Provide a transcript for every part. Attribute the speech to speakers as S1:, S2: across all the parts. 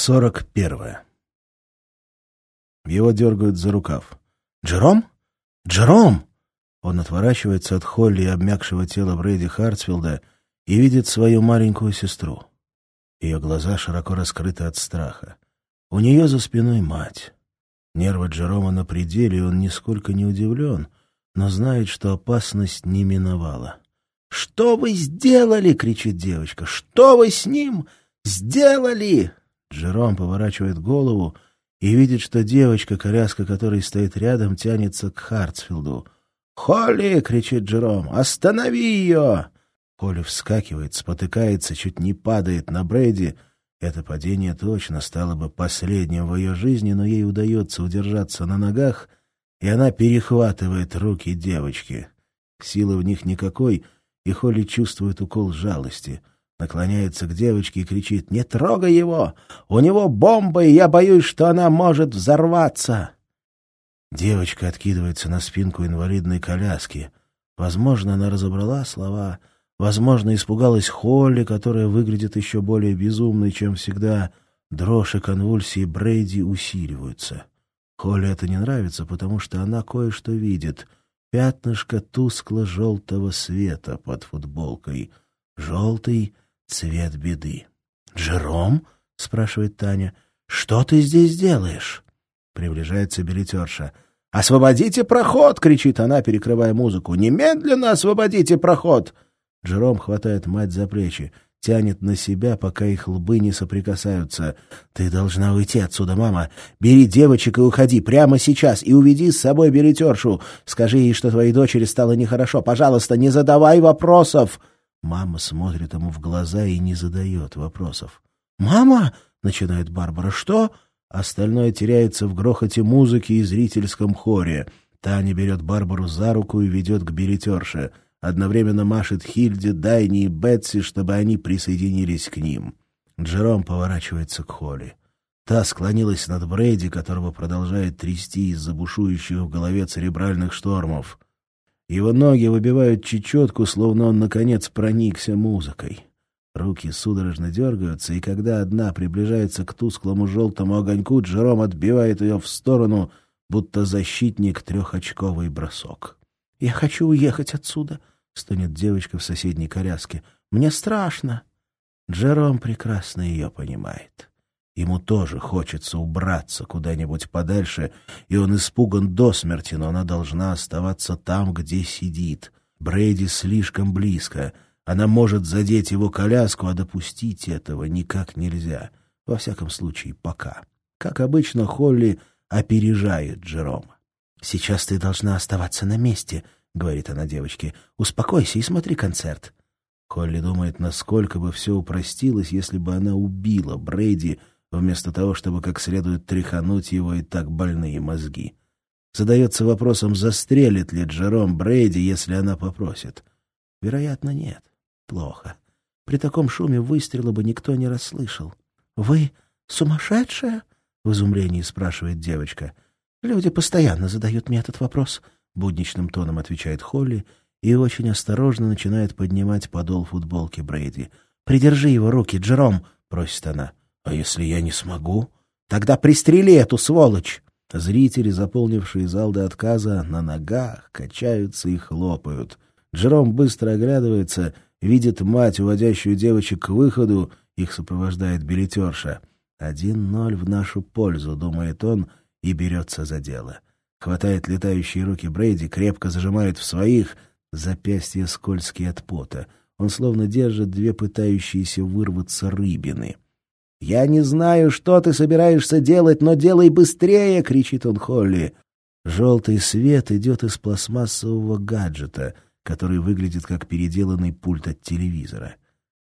S1: Сорок первое. Его дергают за рукав. «Джером? Джером!» Он отворачивается от Холли и обмякшего тела Брэди Хартфилда и видит свою маленькую сестру. Ее глаза широко раскрыты от страха. У нее за спиной мать. Нервы Джерома на пределе, и он нисколько не удивлен, но знает, что опасность не миновала. «Что вы сделали?» — кричит девочка. «Что вы с ним сделали?» Джером поворачивает голову и видит, что девочка, коляска которой стоит рядом, тянется к Хартсфилду. «Холли!» — кричит Джером. «Останови ее!» Холли вскакивает, спотыкается, чуть не падает на Брэди. Это падение точно стало бы последним в ее жизни, но ей удается удержаться на ногах, и она перехватывает руки девочки. Силы в них никакой, и Холли чувствует укол жалости — наклоняется к девочке и кричит «Не трогай его! У него бомба, и я боюсь, что она может взорваться!» Девочка откидывается на спинку инвалидной коляски. Возможно, она разобрала слова, возможно, испугалась Холли, которая выглядит еще более безумной, чем всегда. Дрожь и конвульсии Брейди усиливаются. Холли это не нравится, потому что она кое-что видит. Пятнышко тускло-желтого света под футболкой. Желтый — цвет беды. «Джером?» — спрашивает Таня. «Что ты здесь делаешь?» Приближается билетерша. «Освободите проход!» — кричит она, перекрывая музыку. «Немедленно освободите проход!» Джером хватает мать за плечи, тянет на себя, пока их лбы не соприкасаются. «Ты должна уйти отсюда, мама. Бери девочек и уходи прямо сейчас, и уведи с собой билетершу. Скажи ей, что твоей дочери стало нехорошо. Пожалуйста, не задавай вопросов!» Мама смотрит ему в глаза и не задает вопросов. «Мама!» — начинает Барбара. «Что?» Остальное теряется в грохоте музыки и зрительском хоре. Таня берет Барбару за руку и ведет к билетерше. Одновременно машет Хильде, Дайни и Бетси, чтобы они присоединились к ним. Джером поворачивается к Холли. Та склонилась над Брейди, которого продолжает трясти из-за бушующих в голове церебральных штормов. Его ноги выбивают чечетку, словно он, наконец, проникся музыкой. Руки судорожно дергаются, и когда одна приближается к тусклому желтому огоньку, Джером отбивает ее в сторону, будто защитник трехочковый бросок. — Я хочу уехать отсюда, — стонет девочка в соседней коляске. — Мне страшно. Джером прекрасно ее понимает. Ему тоже хочется убраться куда-нибудь подальше, и он испуган до смерти, но она должна оставаться там, где сидит. Брейди слишком близко. Она может задеть его коляску, а допустить этого никак нельзя. Во всяком случае, пока. Как обычно, Холли опережает Джерома. «Сейчас ты должна оставаться на месте», — говорит она девочке. «Успокойся и смотри концерт». Холли думает, насколько бы все упростилось, если бы она убила Брейди, вместо того, чтобы как следует тряхануть его и так больные мозги. Задается вопросом, застрелит ли Джером Брейди, если она попросит. Вероятно, нет. Плохо. При таком шуме выстрела бы никто не расслышал. — Вы сумасшедшая? — в изумлении спрашивает девочка. — Люди постоянно задают мне этот вопрос, — будничным тоном отвечает Холли и очень осторожно начинает поднимать подол футболки Брейди. — Придержи его руки, Джером, — просит она. А если я не смогу? Тогда пристрели эту сволочь! Зрители, заполнившие зал до отказа, на ногах качаются и хлопают. Джером быстро оглядывается, видит мать, уводящую девочек к выходу, их сопровождает билетерша. «Один ноль в нашу пользу», — думает он, и берется за дело. Хватает летающие руки Брейди, крепко зажимает в своих, запястья скользкие от пота. Он словно держит две пытающиеся вырваться рыбины. «Я не знаю, что ты собираешься делать, но делай быстрее!» — кричит он Холли. Желтый свет идет из пластмассового гаджета, который выглядит как переделанный пульт от телевизора.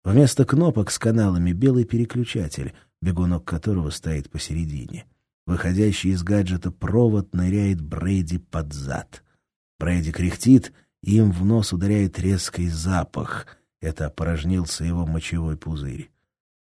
S1: Вместо кнопок с каналами белый переключатель, бегунок которого стоит посередине. Выходящий из гаджета провод ныряет Брейди под зад. Брейди кряхтит, им в нос ударяет резкий запах. Это опорожнился его мочевой пузырь.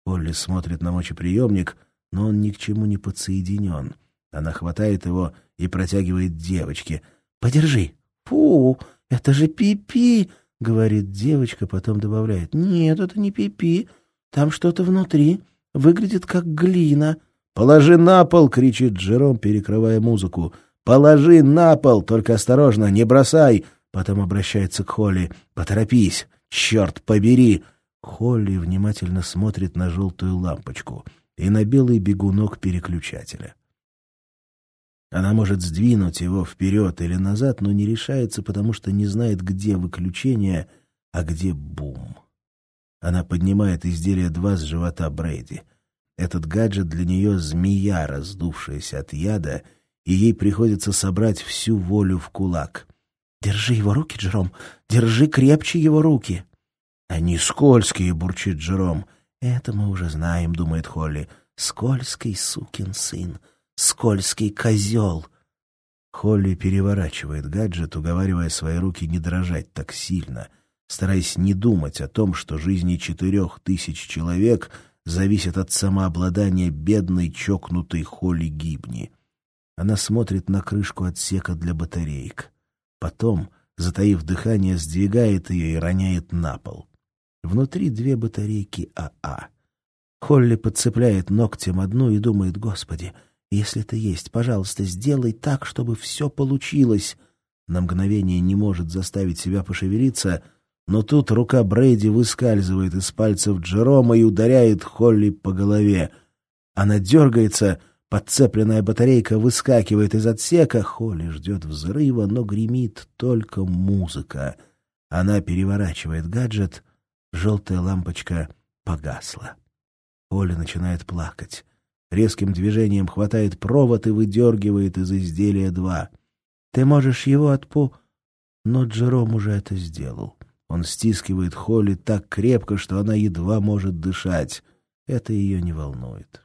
S1: Олли смотрит на мочеприемник, но он ни к чему не подсоединен. Она хватает его и протягивает девочке. «Подержи!» «Фу, это же пипи!» -пи — говорит девочка, потом добавляет. «Нет, это не пипи. -пи. Там что-то внутри.
S2: выглядит как глина».
S1: «Положи на пол!» — кричит Джером, перекрывая музыку. «Положи на пол! Только осторожно, не бросай!» Потом обращается к Холли. «Поторопись! Черт побери!» Холли внимательно смотрит на желтую лампочку и на белый бегунок переключателя. Она может сдвинуть его вперед или назад, но не решается, потому что не знает, где выключение, а где бум. Она поднимает изделие 2 с живота Брейди. Этот гаджет для нее змея, раздувшаяся от яда, и ей приходится собрать всю волю в кулак.
S2: «Держи его руки, Джером! Держи крепче его руки!»
S1: «Они скользкие!» — бурчит Джером.
S2: «Это мы уже знаем», — думает Холли. «Скользкий сукин сын!» скользкий козел.
S1: Холли переворачивает гаджет, уговаривая свои руки не дрожать так сильно, стараясь не думать о том, что жизни четырех тысяч человек зависят от самообладания бедной чокнутой Холли Гибни. Она смотрит на крышку отсека для батареек. Потом, затаив дыхание, сдвигает ее и роняет на пол. Внутри две батарейки АА. Холли подцепляет ногтем одну и думает, «Господи, — если ты есть, пожалуйста, сделай так, чтобы все получилось. На мгновение не может заставить себя пошевелиться, но тут рука Брейди выскальзывает из пальцев Джерома и ударяет Холли по голове. Она дергается, подцепленная батарейка выскакивает из отсека. Холли ждет взрыва, но гремит только музыка. Она переворачивает гаджет, желтая лампочка погасла. Холли начинает плакать резким движением хватает провод и выдергивает из изделия два. «Ты можешь его отпу...» Но Джером уже это сделал. Он стискивает Холли так крепко, что она едва может дышать. Это ее не волнует.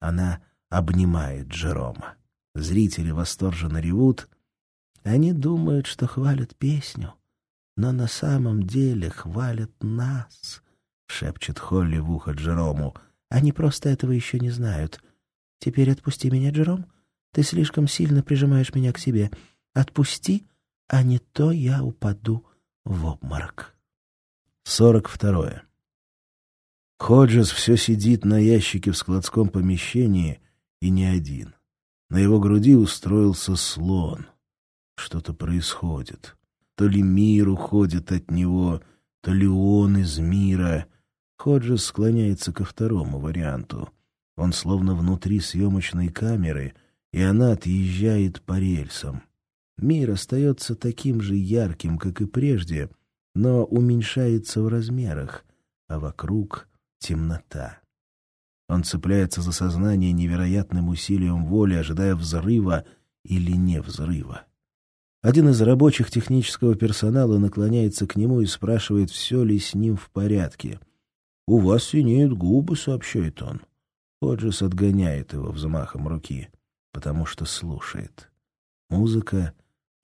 S1: Она обнимает Джерома. Зрители восторженно ревут. Они думают, что хвалят песню, но на самом деле хвалят нас, — шепчет Холли в ухо Джерому — они просто этого еще не знают. Теперь отпусти меня, Джером. Ты слишком сильно прижимаешь меня к себе. Отпусти, а не то я упаду в обморок. Сорок второе. Ходжес все сидит на ящике в складском помещении, и не один. На его груди устроился слон. Что-то происходит. То ли мир уходит от него, то ли он из мира. Ходжес склоняется ко второму варианту. Он словно внутри съемочной камеры, и она отъезжает по рельсам. Мир остается таким же ярким, как и прежде, но уменьшается в размерах, а вокруг темнота. Он цепляется за сознание невероятным усилием воли, ожидая взрыва или не взрыва. Один из рабочих технического персонала наклоняется к нему и спрашивает, все ли с ним в порядке — «У вас синеют губы», — сообщает он. Ходжес отгоняет его взмахом руки, потому что слушает. Музыка,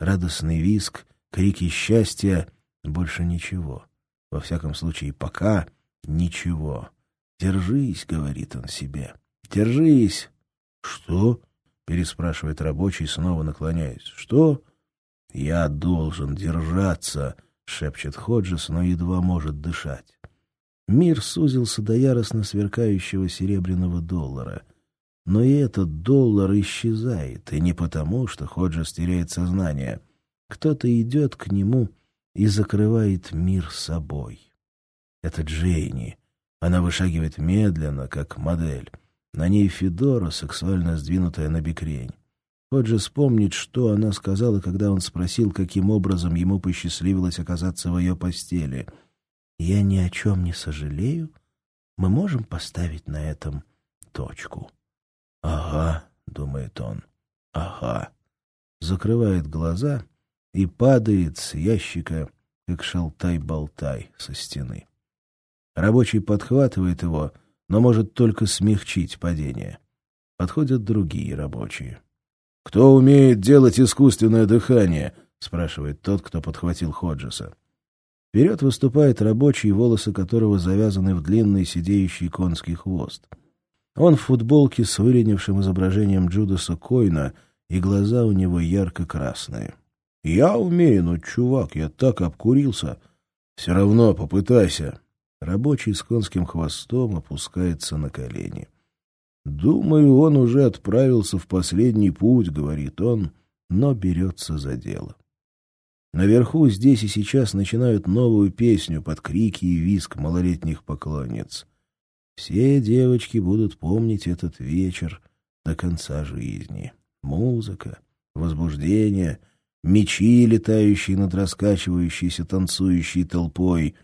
S1: радостный виск, крики счастья — больше ничего. Во всяком случае, пока ничего. «Держись», — говорит он себе, — «держись». «Что?» — переспрашивает рабочий, снова наклоняясь. «Что?» «Я должен держаться», — шепчет Ходжес, но едва может дышать. Мир сузился до яростно сверкающего серебряного доллара. Но и этот доллар исчезает, и не потому, что Ходжес теряет сознание. Кто-то идет к нему и закрывает мир собой. Это Джейни. Она вышагивает медленно, как модель. На ней Федора, сексуально сдвинутая на бекрень. Ходжес помнит, что она сказала, когда он спросил, каким образом ему посчастливилось оказаться в ее постели — я ни о чем не сожалею. Мы можем поставить на этом точку. — Ага, — думает он, — ага. Закрывает глаза и падает с ящика, как шалтай-болтай со стены. Рабочий подхватывает его, но может только смягчить падение. Подходят другие рабочие. — Кто умеет делать искусственное дыхание? — спрашивает тот, кто подхватил Ходжеса. Вперед выступает рабочий, волосы которого завязаны в длинный сидеющий конский хвост. Он в футболке с выленившим изображением Джудаса Койна, и глаза у него ярко-красные. — Я умею, но, чувак, я так обкурился. — Все равно попытайся. Рабочий с конским хвостом опускается на колени. «Думаю, он уже отправился в последний путь», — говорит он, но берется за дело. Наверху здесь и сейчас начинают новую песню под крики и визг малолетних поклонниц. Все девочки будут помнить этот вечер до конца жизни. Музыка, возбуждение, мечи, летающие над раскачивающейся танцующей толпой.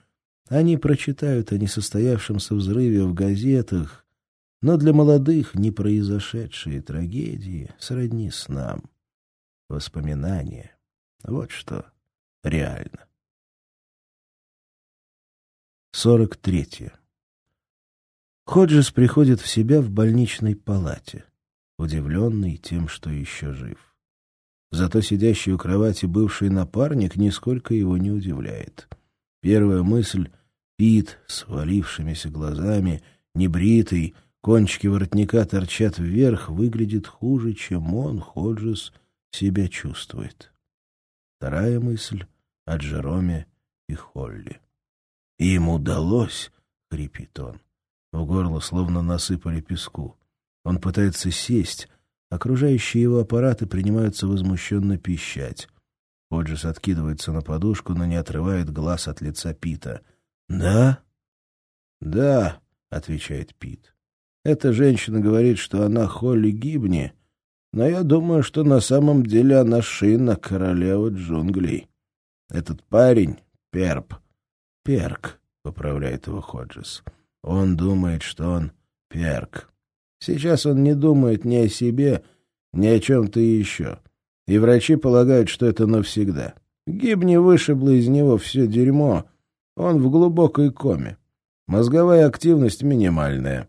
S1: Они прочитают о несостоявшемся взрыве в газетах, но для молодых не произошедшие трагедии сродни снам. Воспоминания. Вот что реально. 43. Ходжес приходит в себя в больничной палате, удивленный тем, что еще жив. Зато сидящий у кровати бывший напарник нисколько его не удивляет. Первая мысль — Пит с валившимися глазами, небритый, кончики воротника торчат вверх, выглядит хуже, чем он, Ходжес, себя чувствует. Вторая мысль — о Джероме и Холли. «Им удалось!» — хрипит он. В горло словно насыпали песку. Он пытается сесть, окружающие его аппараты принимаются возмущенно пищать. Ходжес откидывается на подушку, но не отрывает глаз от лица Пита. «Да?» «Да», — отвечает Пит. «Эта женщина говорит, что она Холли Гибни, но я думаю, что на самом деле она Шина, королева джунглей. Этот парень — Перп. Перк», — поправляет его Ходжес. Он думает, что он перк. Сейчас он не думает ни о себе, ни о чем-то еще. И врачи полагают, что это навсегда. Гибни вышибло из него все дерьмо. Он в глубокой коме. Мозговая активность минимальная.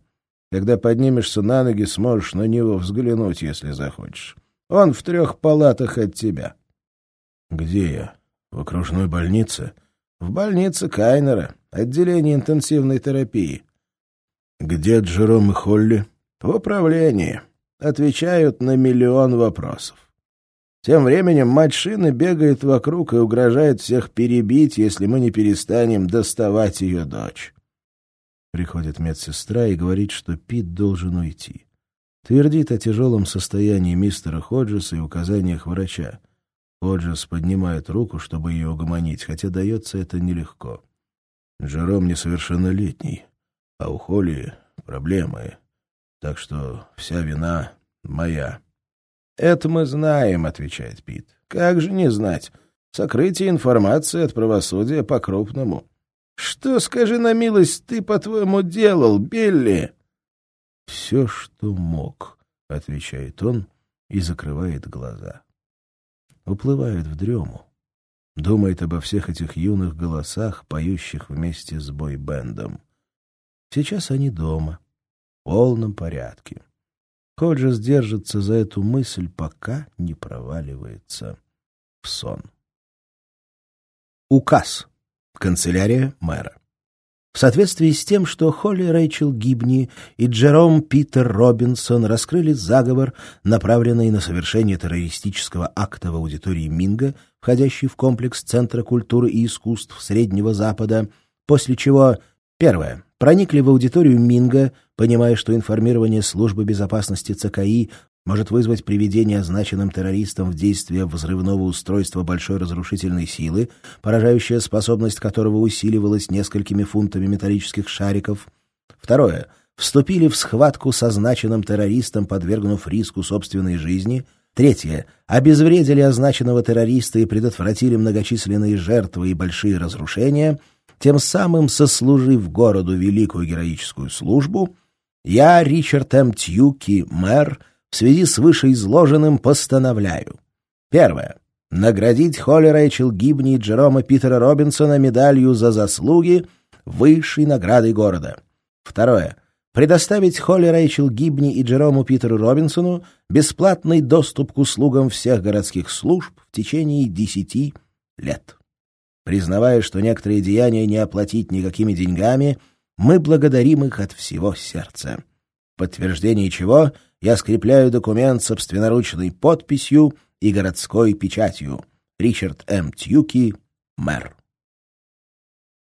S1: Когда поднимешься на ноги, сможешь на него взглянуть, если захочешь. Он в трех палатах от тебя. — Где я? В окружной больнице? — В больнице Кайнера, отделение интенсивной терапии. Где Джером и Холли? В управлении. Отвечают на миллион вопросов. Тем временем мать бегает вокруг и угрожает всех перебить, если мы не перестанем доставать ее дочь. Приходит медсестра и говорит, что Пит должен уйти. Твердит о тяжелом состоянии мистера Ходжеса и указаниях врача. Ходжес поднимает руку, чтобы ее угомонить, хотя дается это нелегко. Джером несовершеннолетний а у Холли проблемы, так что вся вина моя. — Это мы знаем, — отвечает Пит. — Как же не знать? Сокрытие информации от правосудия по-крупному. — Что, скажи на милость, ты, по-твоему, делал, Билли? — Все, что мог, — отвечает он и закрывает глаза. Уплывает в дрему. Думает обо всех этих юных голосах, поющих вместе с бой-бендом. Сейчас они дома, в полном порядке. Ходжес держится за эту мысль, пока не проваливается в сон. Указ. Канцелярия мэра. В соответствии с тем, что Холли Рэйчел Гибни и Джером Питер Робинсон раскрыли заговор, направленный на совершение террористического акта в аудитории Минга, входящий в комплекс Центра культуры и искусств Среднего Запада, после чего Первое. Проникли в аудиторию Минга, понимая, что информирование службы безопасности ЦКИ может вызвать приведение означенным террористам в действие взрывного устройства большой разрушительной силы, поражающая способность которого усиливалась несколькими фунтами металлических шариков. Второе. Вступили в схватку с означенным террористом, подвергнув риску собственной жизни. Третье. Обезвредили означенного террориста и предотвратили многочисленные жертвы и большие разрушения — тем самым сослужив городу великую героическую службу, я, Ричард М. Тьюки, мэр, в связи с вышеизложенным постановляю. Первое. Наградить Холли Рэйчел Гибни и Джерома Питера Робинсона медалью за заслуги высшей наградой города. Второе. Предоставить Холли Рэйчел Гибни и Джерому Питеру Робинсону бесплатный доступ к услугам всех городских служб в течение десяти лет. Признавая, что некоторые деяния не оплатить никакими деньгами, мы благодарим их от всего сердца. В подтверждение чего я скрепляю документ собственноручной подписью и городской печатью. Ричард М. Тьюки, мэр.